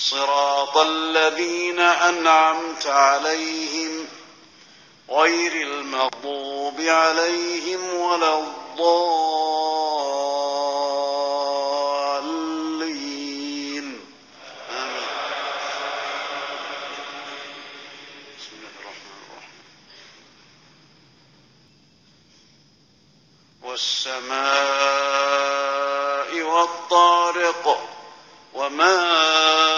صراط الذين أنعمت عليهم غير المغضوب عليهم ولا الضالين. آمين. بسم الله الرحمن الرحيم والسماء والطارق وما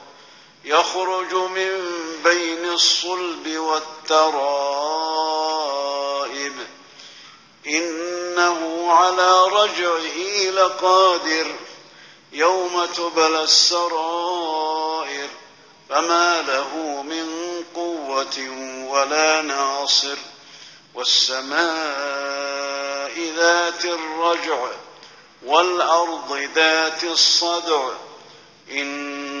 يخرج من بين الصلب والترائب. إنه على رجعه لقادر يوم تبلى السرائر. فما له من قوة ولا ناصر. والسماء ذات الرجع والأرض ذات الصدع. إن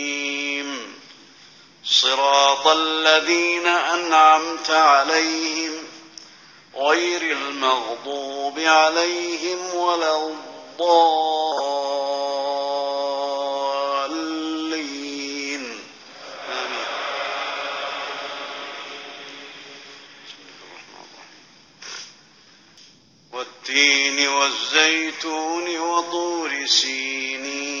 صراط الذين أنعمت عليهم غير المغضوب عليهم ولا الضالين. آمين والتين والزيتون وطور سينين.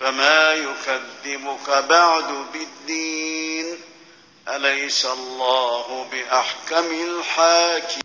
فما يكذبك بعد بالدين أليس الله بأحكم الحاكم